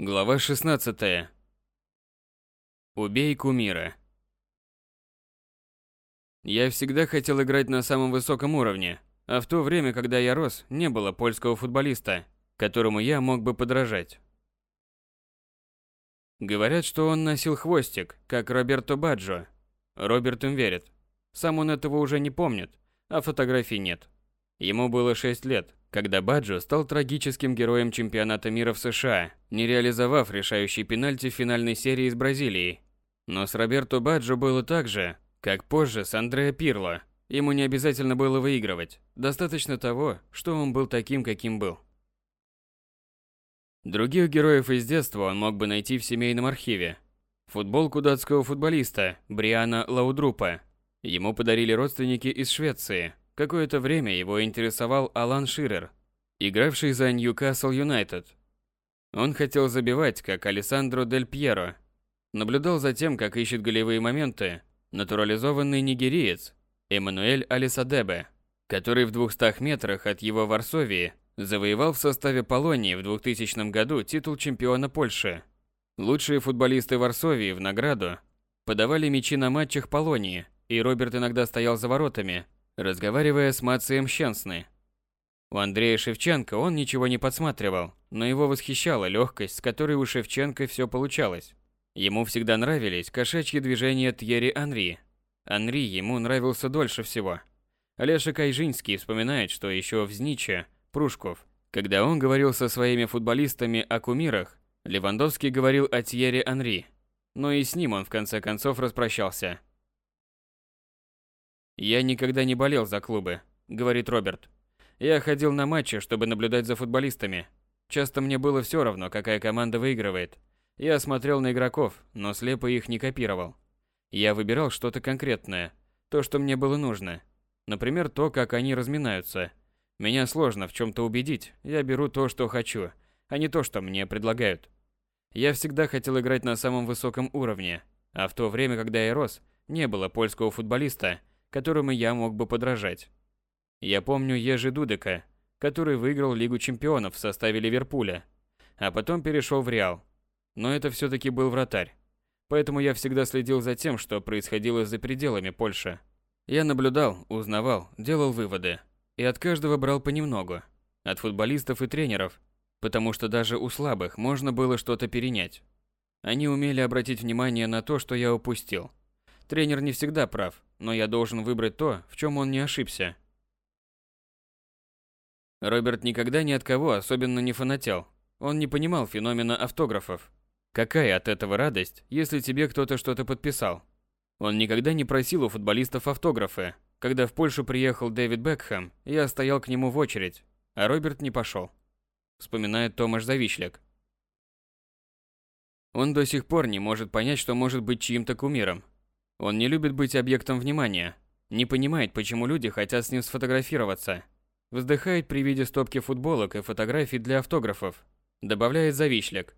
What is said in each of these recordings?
Глава 16. Убей кумира. Я всегда хотел играть на самом высоком уровне, а в то время, когда я рос, не было польского футболиста, которому я мог бы подражать. Говорят, что он носил хвостик, как Роберто Баджо. Роберт им верит. Сам он этого уже не помнит, а фотографий нет. Ему было 6 лет, когда Баджо стал трагическим героем чемпионата мира в США, не реализовав решающий пенальти в финальной серии с Бразилией. Но с Роберто Баджо было так же, как позже с Андреа Пирло. Ему не обязательно было выигрывать, достаточно того, что он был таким, каким был. Других героев из детства он мог бы найти в семейном архиве. Футболку датского футболиста Бриана Лаудрупа ему подарили родственники из Швеции, Какое-то время его интересовал Алан Ширер, игравший за Ньюкасл Юнайтед. Он хотел забивать, как Алессандро Дель Пьеро. Наблюдал за тем, как ищет голевые моменты натурализованный нигериец Эммануэль Алисадебе, который в 200 метрах от его Варсовии завоевал в составе Полонии в 2000 году титул чемпиона Польши. Лучшие футболисты Варсовии в награду подавали мячи на матчах Полонии, и Роберт иногда стоял за воротами – разговаривая с Мацием Щенсны. У Андрея Шевченко он ничего не подсматривал, но его восхищала легкость, с которой у Шевченко все получалось. Ему всегда нравились кошачьи движения Тьерри Анри. Анри ему нравился дольше всего. Леша Кайжинский вспоминает, что еще в Зниче, Прушков, когда он говорил со своими футболистами о кумирах, Левандовский говорил о Тьерри Анри. Но и с ним он в конце концов распрощался. «Я никогда не болел за клубы», — говорит Роберт. «Я ходил на матчи, чтобы наблюдать за футболистами. Часто мне было все равно, какая команда выигрывает. Я смотрел на игроков, но слепо их не копировал. Я выбирал что-то конкретное, то, что мне было нужно. Например, то, как они разминаются. Меня сложно в чем-то убедить, я беру то, что хочу, а не то, что мне предлагают. Я всегда хотел играть на самом высоком уровне, а в то время, когда я рос, не было польского футболиста, которому я мог бы подражать. Я помню Ежи Дудека, который выиграл Лигу чемпионов в составе Ливерпуля, а потом перешел в Реал. Но это все-таки был вратарь. Поэтому я всегда следил за тем, что происходило за пределами Польши. Я наблюдал, узнавал, делал выводы. И от каждого брал понемногу. От футболистов и тренеров. Потому что даже у слабых можно было что-то перенять. Они умели обратить внимание на то, что я упустил. Тренер не всегда прав, но я должен выбрать то, в чем он не ошибся. Роберт никогда ни от кого особенно не фанател. Он не понимал феномена автографов. Какая от этого радость, если тебе кто-то что-то подписал? Он никогда не просил у футболистов автографы. Когда в Польшу приехал Дэвид Бекхэм, я стоял к нему в очередь, а Роберт не пошел. Вспоминает Томаш Завишляк. Он до сих пор не может понять, что может быть чьим-то кумиром, он не любит быть объектом внимания, не понимает, почему люди хотят с ним сфотографироваться. Вздыхает при виде стопки футболок и фотографий для автографов. Добавляет завишляк.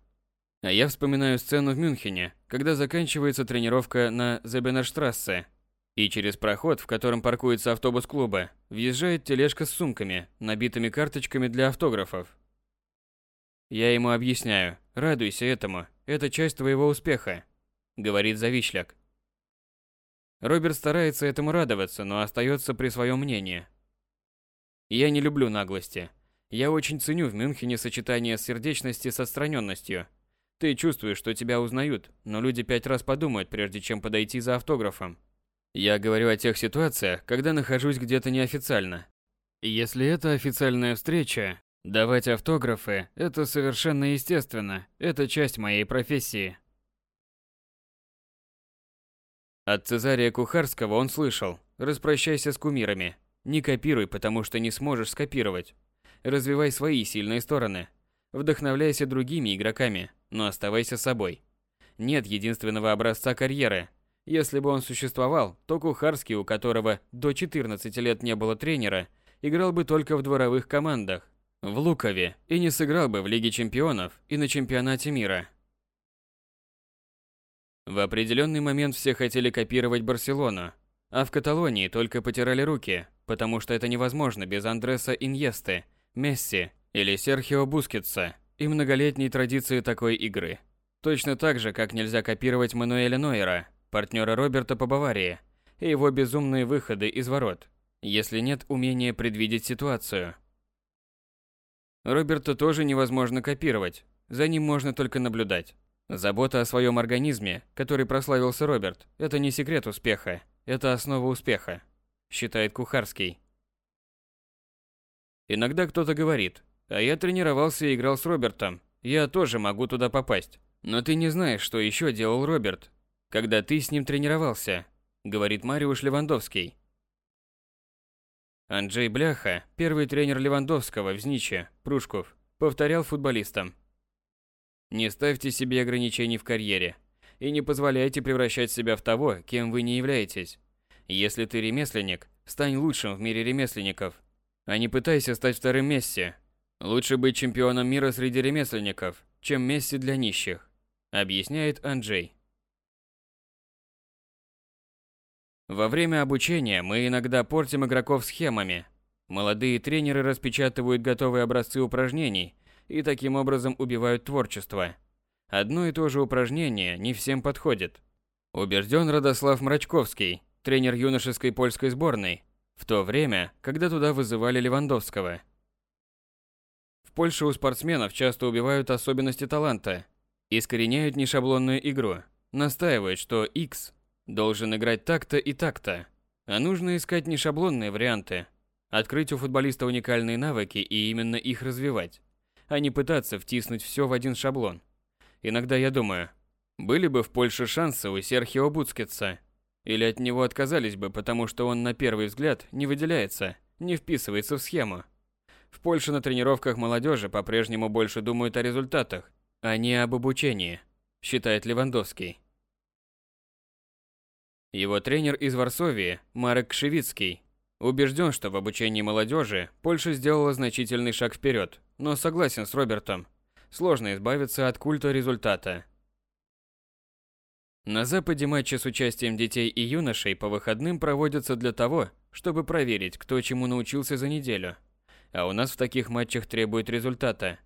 А я вспоминаю сцену в Мюнхене, когда заканчивается тренировка на Зебенерштрассе. И через проход, в котором паркуется автобус клуба, въезжает тележка с сумками, набитыми карточками для автографов. Я ему объясняю, радуйся этому, это часть твоего успеха, говорит Завишляк. Роберт старается этому радоваться, но остается при своем мнении. Я не люблю наглости. Я очень ценю в Мюнхене сочетание сердечности с отстраненностью. Ты чувствуешь, что тебя узнают, но люди пять раз подумают, прежде чем подойти за автографом. Я говорю о тех ситуациях, когда нахожусь где-то неофициально. Если это официальная встреча, давать автографы – это совершенно естественно, это часть моей профессии. От Цезария Кухарского он слышал «Распрощайся с кумирами. Не копируй, потому что не сможешь скопировать. Развивай свои сильные стороны. Вдохновляйся другими игроками, но оставайся собой. Нет единственного образца карьеры. Если бы он существовал, то Кухарский, у которого до 14 лет не было тренера, играл бы только в дворовых командах, в Лукове, и не сыграл бы в Лиге чемпионов и на чемпионате мира. В определенный момент все хотели копировать Барселону, а в Каталонии только потирали руки, потому что это невозможно без Андреса Иньесты, Месси или Серхио Бускетса, и многолетней традиции такой игры. Точно так же, как нельзя копировать Мануэля Нойера, партнера Роберта по Баварии, и его безумные выходы из ворот, если нет умения предвидеть ситуацию. Роберта тоже невозможно копировать, за ним можно только наблюдать. Забота о своем организме, который прославился Роберт, это не секрет успеха, это основа успеха, считает Кухарский. Иногда кто-то говорит, а я тренировался и играл с Робертом, я тоже могу туда попасть. Но ты не знаешь, что еще делал Роберт, когда ты с ним тренировался, говорит Мариуш Левандовский. Анджей Бляха, первый тренер Левандовского в Зниче, Прушков, повторял футболистам. Не ставьте себе ограничений в карьере и не позволяйте превращать себя в того, кем вы не являетесь. Если ты ремесленник, стань лучшим в мире ремесленников, а не пытайся стать вторым Месси. Лучше быть чемпионом мира среди ремесленников, чем Месси для нищих, объясняет Анджей. Во время обучения мы иногда портим игроков схемами. Молодые тренеры распечатывают готовые образцы упражнений и таким образом убивают творчество. Одно и то же упражнение не всем подходит. Убежден Радослав Мрачковский, тренер юношеской польской сборной, в то время, когда туда вызывали Левандовского. В Польше у спортсменов часто убивают особенности таланта, искореняют нешаблонную игру, настаивают, что X Должен играть так-то и так-то. А нужно искать не шаблонные варианты. Открыть у футболиста уникальные навыки и именно их развивать. А не пытаться втиснуть все в один шаблон. Иногда я думаю, были бы в Польше шансы у Серхио Буцкетса. Или от него отказались бы, потому что он на первый взгляд не выделяется, не вписывается в схему. В Польше на тренировках молодежи по-прежнему больше думают о результатах, а не об обучении, считает Левандовский. Его тренер из Варсовии, Марек Кшевицкий, убежден, что в обучении молодежи Польша сделала значительный шаг вперед, но согласен с Робертом. Сложно избавиться от культа результата. На Западе матчи с участием детей и юношей по выходным проводятся для того, чтобы проверить, кто чему научился за неделю. А у нас в таких матчах требует результата.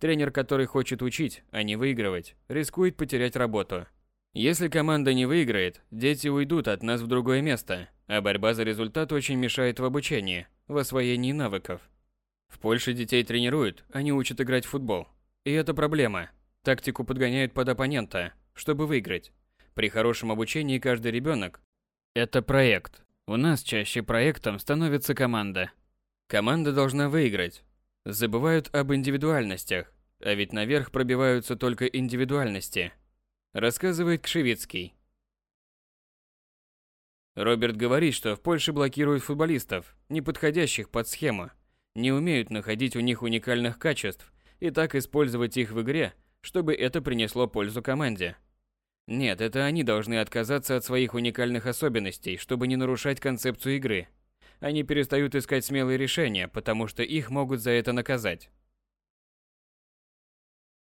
Тренер, который хочет учить, а не выигрывать, рискует потерять работу. Если команда не выиграет, дети уйдут от нас в другое место, а борьба за результат очень мешает в обучении, в освоении навыков. В Польше детей тренируют, они учат играть в футбол. И это проблема. Тактику подгоняют под оппонента, чтобы выиграть. При хорошем обучении каждый ребенок – это проект. У нас чаще проектом становится команда. Команда должна выиграть. Забывают об индивидуальностях, а ведь наверх пробиваются только индивидуальности – рассказывает Кшевицкий. Роберт говорит, что в Польше блокируют футболистов, не подходящих под схему, не умеют находить у них уникальных качеств и так использовать их в игре, чтобы это принесло пользу команде. Нет, это они должны отказаться от своих уникальных особенностей, чтобы не нарушать концепцию игры. Они перестают искать смелые решения, потому что их могут за это наказать.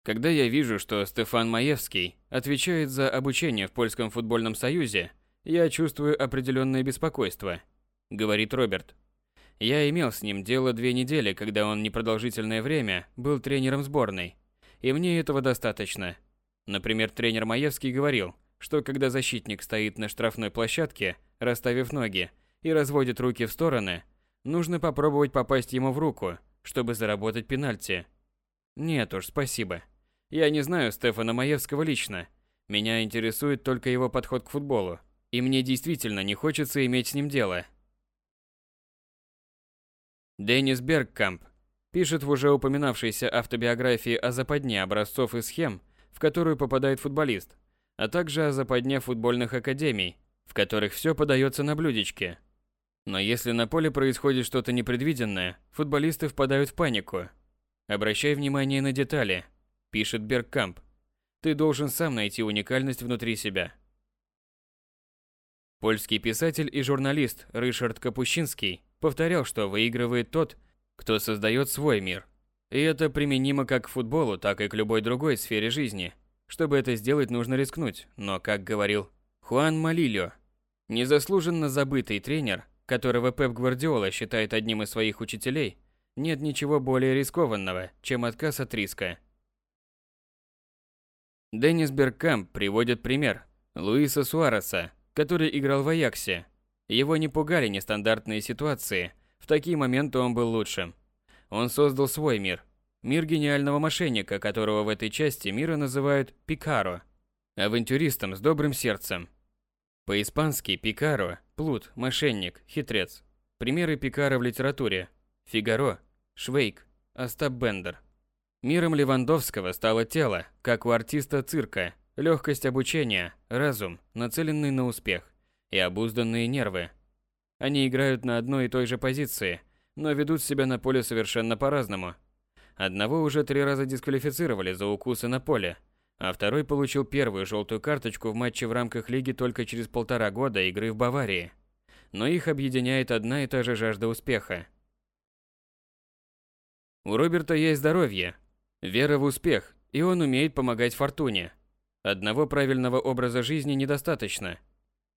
Когда я вижу, что Стефан Маевский отвечает за обучение в Польском футбольном союзе, я чувствую определенное беспокойство, говорит Роберт. Я имел с ним дело две недели, когда он непродолжительное время был тренером сборной, и мне этого достаточно. Например, тренер Маевский говорил, что когда защитник стоит на штрафной площадке, расставив ноги и разводит руки в стороны, нужно попробовать попасть ему в руку, чтобы заработать пенальти. Нет уж, спасибо. Я не знаю Стефана Маевского лично. Меня интересует только его подход к футболу. И мне действительно не хочется иметь с ним дело. Деннис Бергкамп пишет в уже упоминавшейся автобиографии о западне образцов и схем, в которую попадает футболист, а также о западне футбольных академий, в которых все подается на блюдечке. Но если на поле происходит что-то непредвиденное, футболисты впадают в панику. Обращай внимание на детали – пишет Бергкамп. Ты должен сам найти уникальность внутри себя. Польский писатель и журналист Ришард Капущинский повторял, что выигрывает тот, кто создает свой мир. И это применимо как к футболу, так и к любой другой сфере жизни. Чтобы это сделать, нужно рискнуть, но, как говорил Хуан Малильо, незаслуженно забытый тренер, которого Пеп Гвардиола считает одним из своих учителей, нет ничего более рискованного, чем отказ от риска. Деннис Беркамп приводит пример Луиса Суареса, который играл в Аяксе. Его не пугали нестандартные ситуации, в такие моменты он был лучшим. Он создал свой мир. Мир гениального мошенника, которого в этой части мира называют «пикаро», авантюристом с добрым сердцем. По-испански «пикаро» – плут, мошенник, хитрец. Примеры пикаро в литературе – Фигаро, Швейк, Остап Бендер. Миром Левандовского стало тело, как у артиста цирка, легкость обучения, разум, нацеленный на успех, и обузданные нервы. Они играют на одной и той же позиции, но ведут себя на поле совершенно по-разному. Одного уже три раза дисквалифицировали за укусы на поле, а второй получил первую желтую карточку в матче в рамках лиги только через полтора года игры в Баварии. Но их объединяет одна и та же жажда успеха. У Роберта есть здоровье, Вера в успех, и он умеет помогать фортуне. Одного правильного образа жизни недостаточно.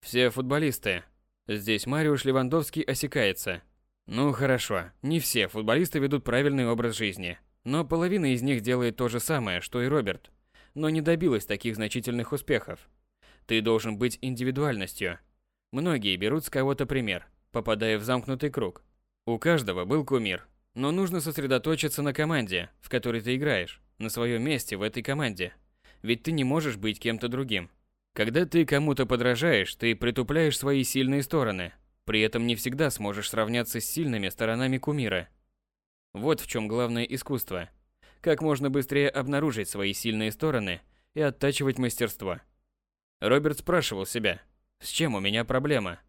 Все футболисты. Здесь Мариуш Левандовский осекается. Ну хорошо, не все футболисты ведут правильный образ жизни. Но половина из них делает то же самое, что и Роберт. Но не добилась таких значительных успехов. Ты должен быть индивидуальностью. Многие берут с кого-то пример, попадая в замкнутый круг. У каждого был кумир, но нужно сосредоточиться на команде, в которой ты играешь, на своем месте в этой команде. Ведь ты не можешь быть кем-то другим. Когда ты кому-то подражаешь, ты притупляешь свои сильные стороны. При этом не всегда сможешь сравняться с сильными сторонами кумира. Вот в чем главное искусство. Как можно быстрее обнаружить свои сильные стороны и оттачивать мастерство. Роберт спрашивал себя, с чем у меня проблема?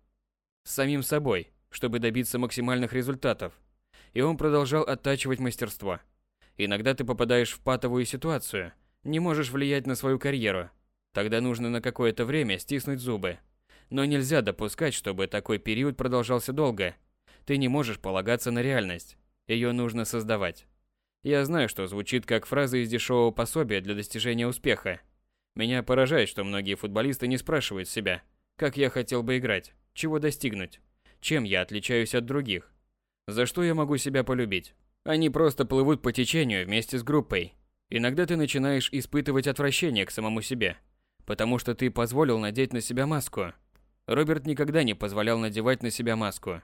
С самим собой, чтобы добиться максимальных результатов – и он продолжал оттачивать мастерство. Иногда ты попадаешь в патовую ситуацию, не можешь влиять на свою карьеру. Тогда нужно на какое-то время стиснуть зубы. Но нельзя допускать, чтобы такой период продолжался долго. Ты не можешь полагаться на реальность. Ее нужно создавать. Я знаю, что звучит как фраза из дешевого пособия для достижения успеха. Меня поражает, что многие футболисты не спрашивают себя, как я хотел бы играть, чего достигнуть, чем я отличаюсь от других. За что я могу себя полюбить? Они просто плывут по течению вместе с группой. Иногда ты начинаешь испытывать отвращение к самому себе, потому что ты позволил надеть на себя маску. Роберт никогда не позволял надевать на себя маску.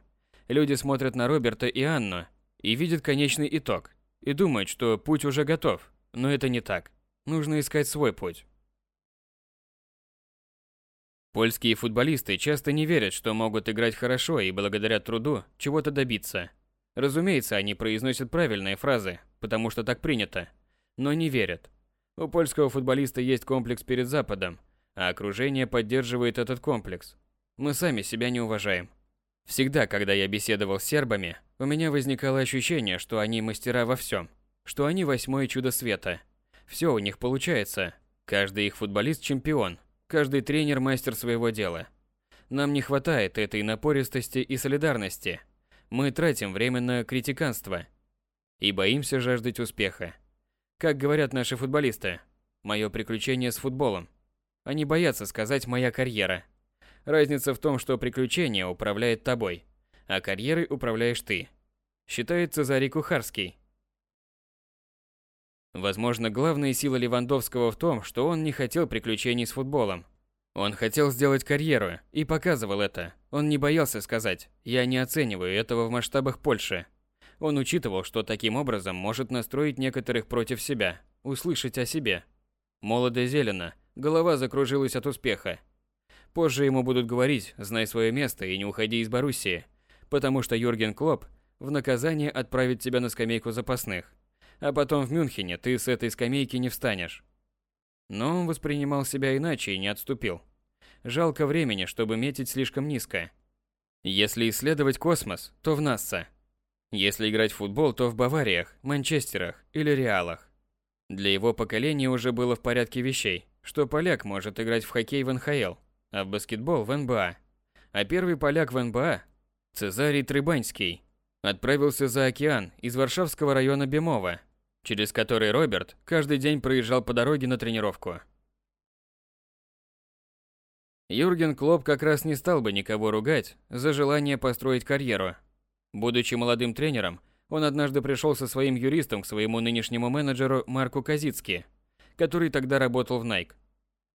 Люди смотрят на Роберта и Анну и видят конечный итог, и думают, что путь уже готов, но это не так. Нужно искать свой путь. Польские футболисты часто не верят, что могут играть хорошо и благодаря труду чего-то добиться. Разумеется, они произносят правильные фразы, потому что так принято, но не верят. У польского футболиста есть комплекс перед Западом, а окружение поддерживает этот комплекс. Мы сами себя не уважаем. Всегда, когда я беседовал с сербами, у меня возникало ощущение, что они мастера во всем, что они восьмое чудо света. Все у них получается. Каждый их футболист чемпион, Каждый тренер мастер своего дела. Нам не хватает этой напористости и солидарности. Мы тратим время на критиканство и боимся жаждать успеха. Как говорят наши футболисты, мое приключение с футболом. Они боятся сказать «моя карьера». Разница в том, что приключение управляет тобой, а карьерой управляешь ты. Считает Цезарий Кухарский. Возможно, главная сила Левандовского в том, что он не хотел приключений с футболом. Он хотел сделать карьеру и показывал это. Он не боялся сказать «я не оцениваю этого в масштабах Польши». Он учитывал, что таким образом может настроить некоторых против себя, услышать о себе. Молодо зелено, голова закружилась от успеха. Позже ему будут говорить «знай свое место и не уходи из Боруссии», потому что Юрген Клоп в наказание отправит тебя на скамейку запасных а потом в Мюнхене ты с этой скамейки не встанешь. Но он воспринимал себя иначе и не отступил. Жалко времени, чтобы метить слишком низко. Если исследовать космос, то в НАСА. Если играть в футбол, то в Бавариях, Манчестерах или Реалах. Для его поколения уже было в порядке вещей, что поляк может играть в хоккей в НХЛ, а в баскетбол в НБА. А первый поляк в НБА, Цезарий Трыбанский, отправился за океан из Варшавского района Бемова через который Роберт каждый день проезжал по дороге на тренировку. Юрген Клоп как раз не стал бы никого ругать за желание построить карьеру. Будучи молодым тренером, он однажды пришел со своим юристом к своему нынешнему менеджеру Марку Казицки, который тогда работал в Nike.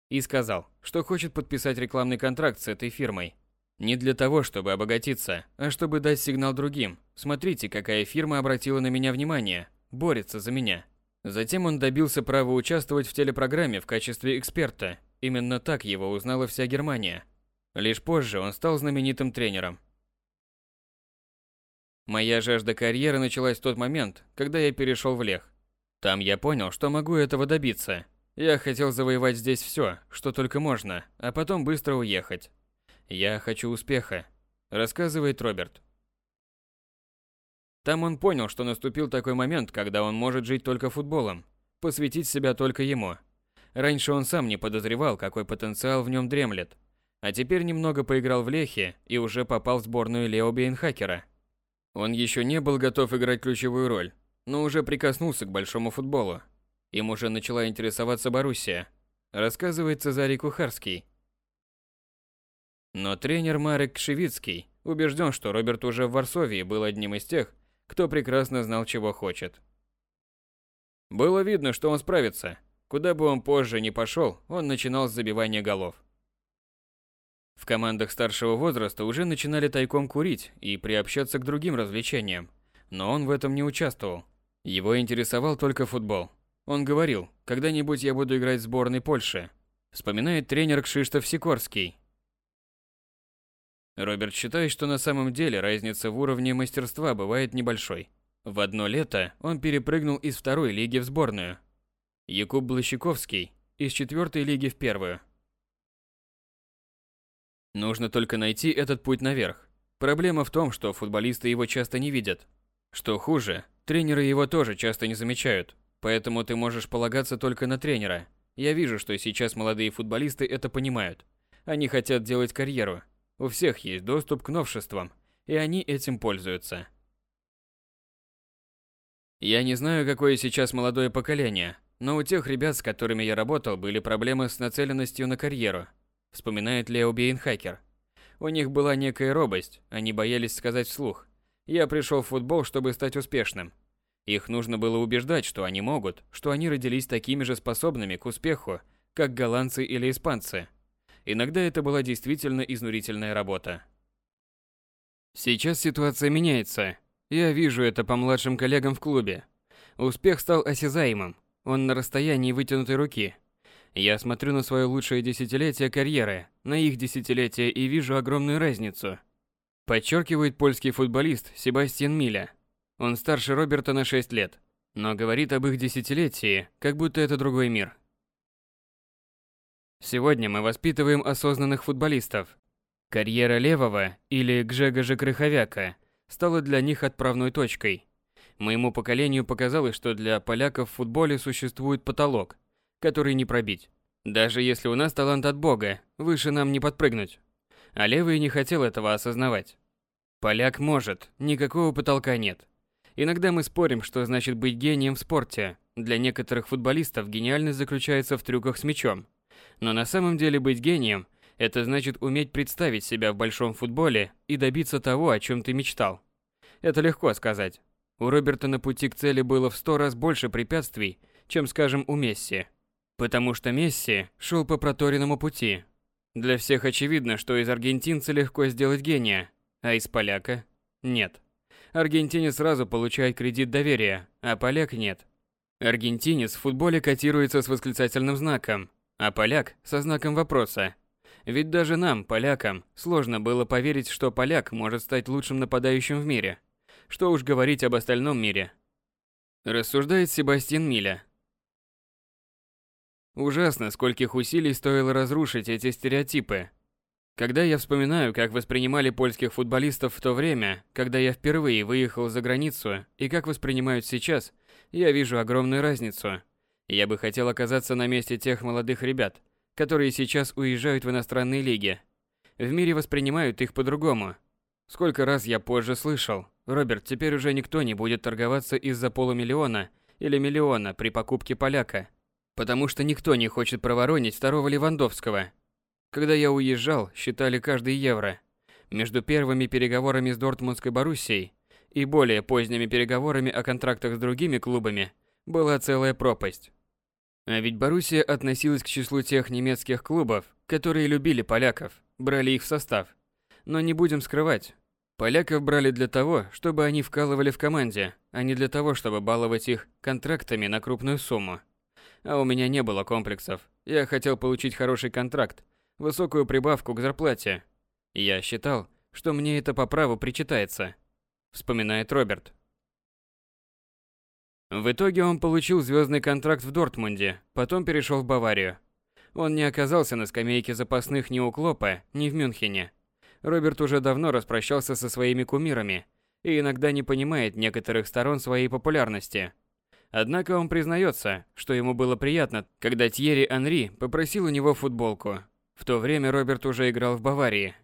И сказал, что хочет подписать рекламный контракт с этой фирмой. Не для того, чтобы обогатиться, а чтобы дать сигнал другим. Смотрите, какая фирма обратила на меня внимание, борется за меня. Затем он добился права участвовать в телепрограмме в качестве эксперта. Именно так его узнала вся Германия. Лишь позже он стал знаменитым тренером. Моя жажда карьеры началась в тот момент, когда я перешел в Лех. Там я понял, что могу этого добиться. Я хотел завоевать здесь все, что только можно, а потом быстро уехать. Я хочу успеха, рассказывает Роберт. Там он понял, что наступил такой момент, когда он может жить только футболом, посвятить себя только ему. Раньше он сам не подозревал, какой потенциал в нем дремлет. А теперь немного поиграл в Лехе и уже попал в сборную Лео Бейнхакера. Он еще не был готов играть ключевую роль, но уже прикоснулся к большому футболу. Им уже начала интересоваться Боруссия, рассказывает Цезарий Кухарский. Но тренер Марек Кшевицкий убежден, что Роберт уже в Варсовии был одним из тех, кто прекрасно знал, чего хочет. Было видно, что он справится. Куда бы он позже ни пошел, он начинал с забивания голов. В командах старшего возраста уже начинали тайком курить и приобщаться к другим развлечениям, но он в этом не участвовал. Его интересовал только футбол. Он говорил, когда-нибудь я буду играть в сборной Польши, вспоминает тренер Кшиштоф Сикорский. Роберт считает, что на самом деле разница в уровне мастерства бывает небольшой. В одно лето он перепрыгнул из второй лиги в сборную. Якуб Блащиковский из четвертой лиги в первую. Нужно только найти этот путь наверх. Проблема в том, что футболисты его часто не видят. Что хуже, тренеры его тоже часто не замечают. Поэтому ты можешь полагаться только на тренера. Я вижу, что сейчас молодые футболисты это понимают. Они хотят делать карьеру. У всех есть доступ к новшествам, и они этим пользуются. Я не знаю, какое сейчас молодое поколение, но у тех ребят, с которыми я работал, были проблемы с нацеленностью на карьеру вспоминает Лео Бейнхакер. У них была некая робость, они боялись сказать вслух. Я пришел в футбол, чтобы стать успешным. Их нужно было убеждать, что они могут, что они родились такими же способными к успеху, как голландцы или испанцы. Иногда это была действительно изнурительная работа. Сейчас ситуация меняется. Я вижу это по младшим коллегам в клубе. Успех стал осязаемым. Он на расстоянии вытянутой руки – я смотрю на свое лучшее десятилетие карьеры, на их десятилетие и вижу огромную разницу. Подчеркивает польский футболист Себастьян Миля. Он старше Роберта на 6 лет, но говорит об их десятилетии, как будто это другой мир. Сегодня мы воспитываем осознанных футболистов. Карьера Левого или Гжегожа Крыховяка стала для них отправной точкой. Моему поколению показалось, что для поляков в футболе существует потолок – который не пробить. Даже если у нас талант от Бога, выше нам не подпрыгнуть. А левый не хотел этого осознавать. Поляк может, никакого потолка нет. Иногда мы спорим, что значит быть гением в спорте. Для некоторых футболистов гениальность заключается в трюках с мячом. Но на самом деле быть гением – это значит уметь представить себя в большом футболе и добиться того, о чем ты мечтал. Это легко сказать. У Роберта на пути к цели было в сто раз больше препятствий, чем, скажем, у Месси. Потому что Месси шел по проторенному пути. Для всех очевидно, что из аргентинца легко сделать гения, а из поляка – нет. Аргентинец сразу получает кредит доверия, а поляк нет. Аргентинец в футболе котируется с восклицательным знаком, а поляк – со знаком вопроса. Ведь даже нам, полякам, сложно было поверить, что поляк может стать лучшим нападающим в мире. Что уж говорить об остальном мире. Рассуждает Себастьян Миля, Ужасно, скольких усилий стоило разрушить эти стереотипы. Когда я вспоминаю, как воспринимали польских футболистов в то время, когда я впервые выехал за границу, и как воспринимают сейчас, я вижу огромную разницу. Я бы хотел оказаться на месте тех молодых ребят, которые сейчас уезжают в иностранные лиги. В мире воспринимают их по-другому. Сколько раз я позже слышал, Роберт, теперь уже никто не будет торговаться из-за полумиллиона или миллиона при покупке поляка. Потому что никто не хочет проворонить второго Левандовского. Когда я уезжал, считали каждый евро. Между первыми переговорами с Дортмундской Боруссией и более поздними переговорами о контрактах с другими клубами была целая пропасть. А ведь Боруссия относилась к числу тех немецких клубов, которые любили поляков, брали их в состав. Но не будем скрывать, поляков брали для того, чтобы они вкалывали в команде, а не для того, чтобы баловать их контрактами на крупную сумму. А у меня не было комплексов. Я хотел получить хороший контракт, высокую прибавку к зарплате. Я считал, что мне это по праву причитается, вспоминает Роберт. В итоге он получил звездный контракт в Дортмунде, потом перешел в Баварию. Он не оказался на скамейке запасных ни у Клопа, ни в Мюнхене. Роберт уже давно распрощался со своими кумирами и иногда не понимает некоторых сторон своей популярности. Однако он признается, что ему было приятно, когда Тьерри Анри попросил у него футболку. В то время Роберт уже играл в Баварии